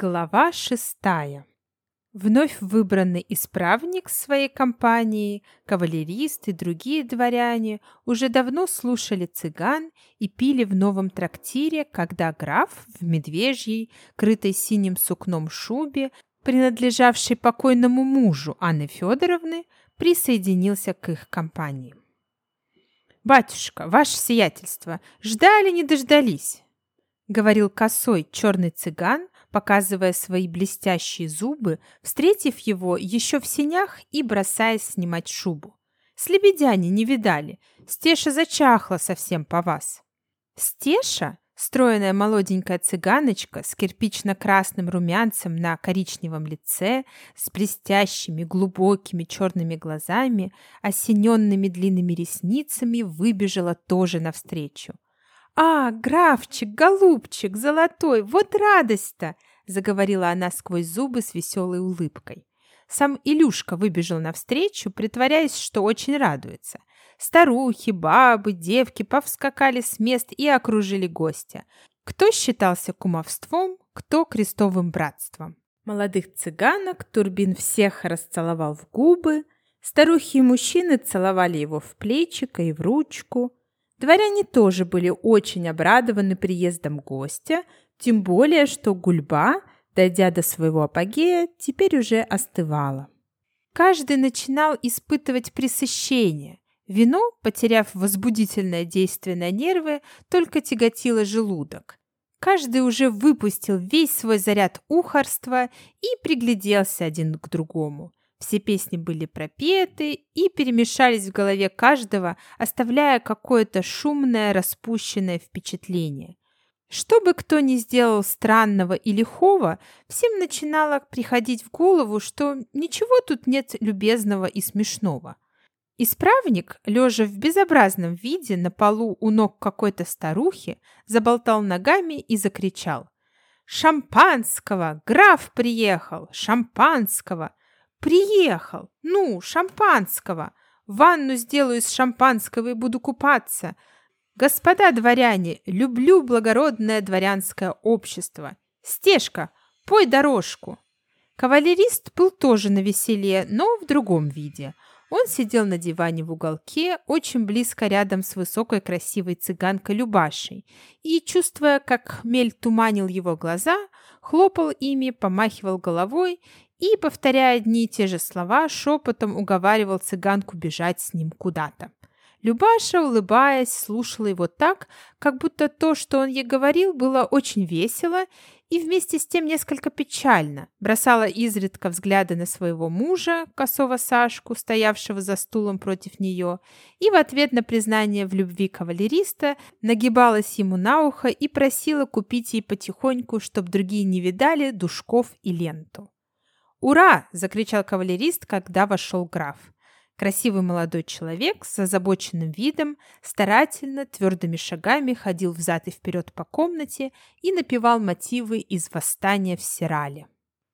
Глава шестая. Вновь выбранный исправник своей компании, кавалерист и другие дворяне уже давно слушали цыган и пили в новом трактире, когда граф в медвежьей, крытой синим сукном шубе, принадлежавшей покойному мужу Анны Федоровны, присоединился к их компании. «Батюшка, ваше сиятельство, ждали не дождались», — говорил косой черный цыган, показывая свои блестящие зубы, встретив его еще в сенях и бросаясь снимать шубу. «Слебедяне не видали. Стеша зачахла совсем по вас». «Стеша?» Стройная молоденькая цыганочка с кирпично-красным румянцем на коричневом лице, с блестящими глубокими черными глазами, осененными длинными ресницами, выбежала тоже навстречу. «А, графчик, голубчик, золотой, вот радость-то!» заговорила она сквозь зубы с веселой улыбкой. Сам Илюшка выбежал навстречу, притворяясь, что очень радуется. Старухи, бабы, девки повскакали с мест и окружили гостя. Кто считался кумовством, кто крестовым братством. Молодых цыганок Турбин всех расцеловал в губы, старухи и мужчины целовали его в плечико и в ручку. Дворяне тоже были очень обрадованы приездом гостя, тем более, что гульба, дойдя до своего апогея, теперь уже остывала. Каждый начинал испытывать пресыщение. Вино, потеряв возбудительное действие на нервы, только тяготило желудок. Каждый уже выпустил весь свой заряд ухарства и пригляделся один к другому. Все песни были пропеты и перемешались в голове каждого, оставляя какое-то шумное, распущенное впечатление. Что бы кто ни сделал странного и лихого, всем начинало приходить в голову, что ничего тут нет любезного и смешного. Исправник, лежа в безобразном виде на полу у ног какой-то старухи, заболтал ногами и закричал. «Шампанского! Граф приехал! Шампанского! Приехал! Ну, шампанского! Ванну сделаю из шампанского и буду купаться. Господа дворяне, люблю благородное дворянское общество. Стежка, пой дорожку!» Кавалерист был тоже на веселье, но в другом виде. Он сидел на диване в уголке, очень близко рядом с высокой красивой цыганкой Любашей, и, чувствуя, как хмель туманил его глаза, хлопал ими, помахивал головой и, повторяя одни и те же слова, шепотом уговаривал цыганку бежать с ним куда-то. Любаша, улыбаясь, слушала его так, как будто то, что он ей говорил, было очень весело и вместе с тем несколько печально. Бросала изредка взгляды на своего мужа, косого Сашку, стоявшего за стулом против нее, и в ответ на признание в любви кавалериста нагибалась ему на ухо и просила купить ей потихоньку, чтоб другие не видали, душков и ленту. «Ура!» – закричал кавалерист, когда вошел граф. Красивый молодой человек с озабоченным видом старательно, твердыми шагами ходил взад и вперед по комнате и напевал мотивы из «Восстания в Сирале».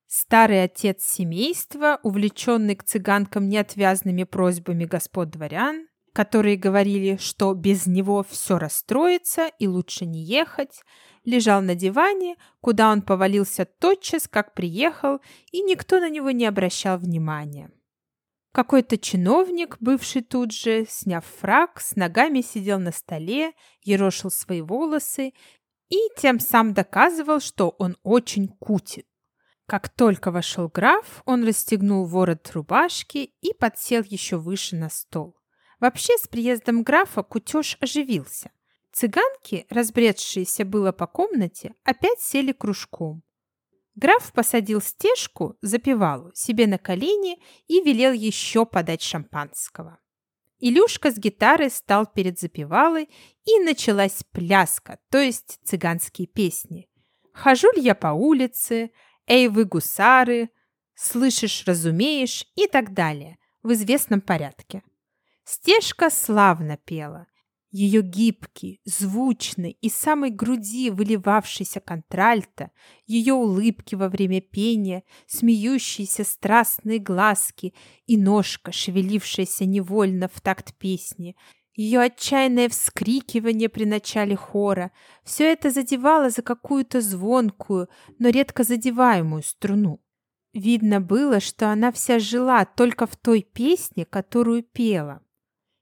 Старый отец семейства, увлеченный к цыганкам неотвязными просьбами господ дворян, которые говорили, что без него все расстроится и лучше не ехать, лежал на диване, куда он повалился тотчас, как приехал, и никто на него не обращал внимания. Какой-то чиновник, бывший тут же, сняв фраг, с ногами сидел на столе, ерошил свои волосы и тем сам доказывал, что он очень кутит. Как только вошел граф, он расстегнул ворот рубашки и подсел еще выше на стол. Вообще, с приездом графа кутеж оживился. Цыганки, разбредшиеся было по комнате, опять сели кружком. Граф посадил стежку, запивалу, себе на колени и велел еще подать шампанского. Илюшка с гитарой стал перед запевалой, и началась пляска, то есть цыганские песни. «Хожу ли я по улице», «Эй, вы гусары», «Слышишь, разумеешь» и так далее, в известном порядке. Стежка славно пела, ее гибкий, звучный и самой груди выливавшийся контральто, ее улыбки во время пения, смеющиеся страстные глазки и ножка, шевелившаяся невольно в такт песни, ее отчаянное вскрикивание при начале хора – все это задевало за какую-то звонкую, но редко задеваемую струну. Видно было, что она вся жила только в той песне, которую пела.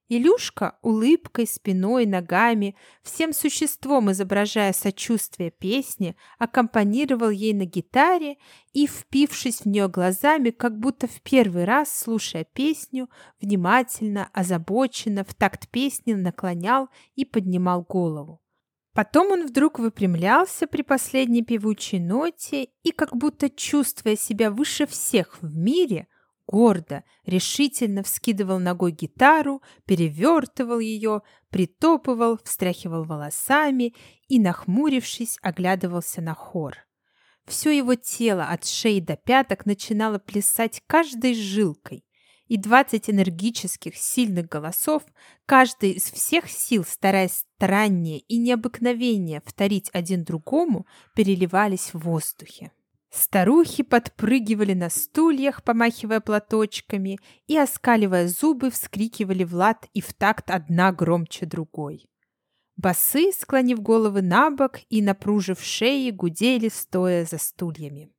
Илюшка улыбкой, спиной, ногами, всем существом изображая сочувствие песни, аккомпанировал ей на гитаре и, впившись в нее глазами, как будто в первый раз, слушая песню, внимательно, озабоченно, в такт песни наклонял и поднимал голову. Потом он вдруг выпрямлялся при последней певучей ноте и, как будто чувствуя себя выше всех в мире, гордо, решительно вскидывал ногой гитару, перевертывал ее, притопывал, встряхивал волосами и, нахмурившись, оглядывался на хор. Все его тело от шеи до пяток начинало плясать каждой жилкой, и двадцать энергических, сильных голосов, каждый из всех сил, стараясь страннее и необыкновеннее вторить один другому, переливались в воздухе. Старухи подпрыгивали на стульях, помахивая платочками, и, оскаливая зубы, вскрикивали в лад и в такт одна громче другой. Басы, склонив головы на бок и напружив шеи, гудели, стоя за стульями.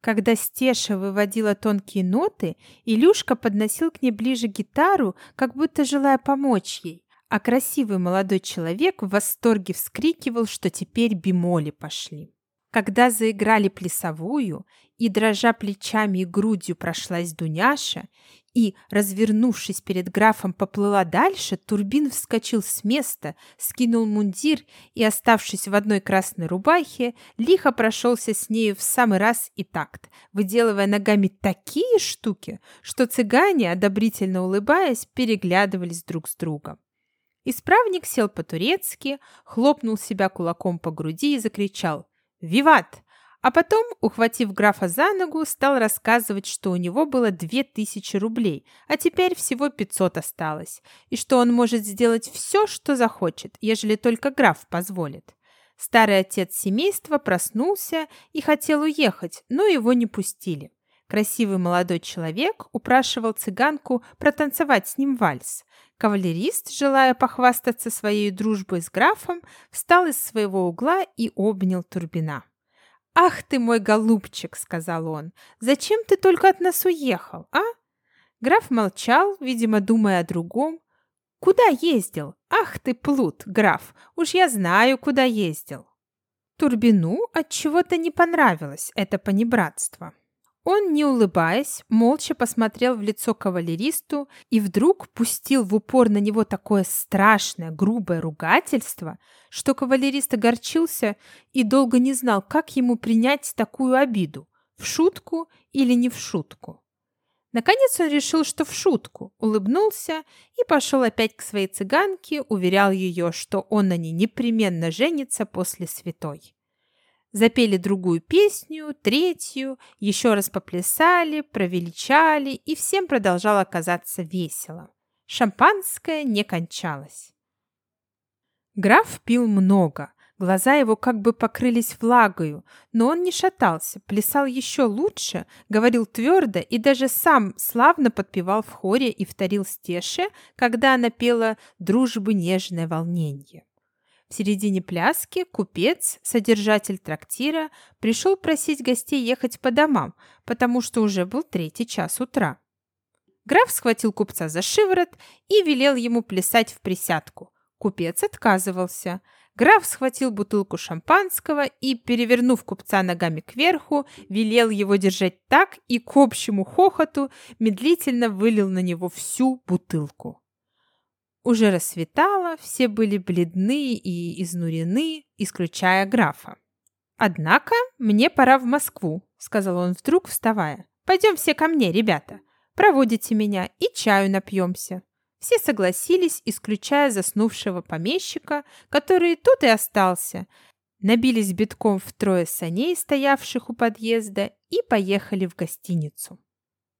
Когда Стеша выводила тонкие ноты, Илюшка подносил к ней ближе гитару, как будто желая помочь ей, а красивый молодой человек в восторге вскрикивал, что теперь бемоли пошли. Когда заиграли плясовую, и, дрожа плечами и грудью, прошлась Дуняша, и, развернувшись перед графом, поплыла дальше, Турбин вскочил с места, скинул мундир и, оставшись в одной красной рубахе, лихо прошелся с нею в самый раз и такт, выделывая ногами такие штуки, что цыгане, одобрительно улыбаясь, переглядывались друг с другом. Исправник сел по-турецки, хлопнул себя кулаком по груди и закричал «Виват! А потом, ухватив графа за ногу, стал рассказывать, что у него было две тысячи рублей, а теперь всего пятьсот осталось, и что он может сделать все, что захочет, ежели только граф позволит. Старый отец семейства проснулся и хотел уехать, но его не пустили. Красивый молодой человек упрашивал цыганку протанцевать с ним вальс. Кавалерист, желая похвастаться своей дружбой с графом, встал из своего угла и обнял Турбина. «Ах ты мой голубчик!» — сказал он. «Зачем ты только от нас уехал, а?» Граф молчал, видимо, думая о другом. «Куда ездил? Ах ты, плут, граф! Уж я знаю, куда ездил!» Турбину от чего то не понравилось это понебратство. Он, не улыбаясь, молча посмотрел в лицо кавалеристу и вдруг пустил в упор на него такое страшное, грубое ругательство, что кавалерист огорчился и долго не знал, как ему принять такую обиду – в шутку или не в шутку. Наконец он решил, что в шутку, улыбнулся и пошел опять к своей цыганке, уверял ее, что он на ней непременно женится после святой. Запели другую песню, третью, еще раз поплясали, провеличали, и всем продолжало казаться весело. Шампанское не кончалось. Граф пил много, глаза его как бы покрылись влагою, но он не шатался, плясал еще лучше, говорил твердо и даже сам славно подпевал в хоре и вторил стеше, когда она пела «Дружбы нежное волнение». В середине пляски купец, содержатель трактира, пришел просить гостей ехать по домам, потому что уже был третий час утра. Граф схватил купца за шиворот и велел ему плясать в присядку. Купец отказывался. Граф схватил бутылку шампанского и, перевернув купца ногами кверху, велел его держать так и к общему хохоту медлительно вылил на него всю бутылку. Уже рассветало, все были бледны и изнурены, исключая графа. «Однако мне пора в Москву», — сказал он вдруг, вставая. «Пойдем все ко мне, ребята. Проводите меня и чаю напьемся». Все согласились, исключая заснувшего помещика, который тут и остался. Набились битком втрое саней, стоявших у подъезда, и поехали в гостиницу.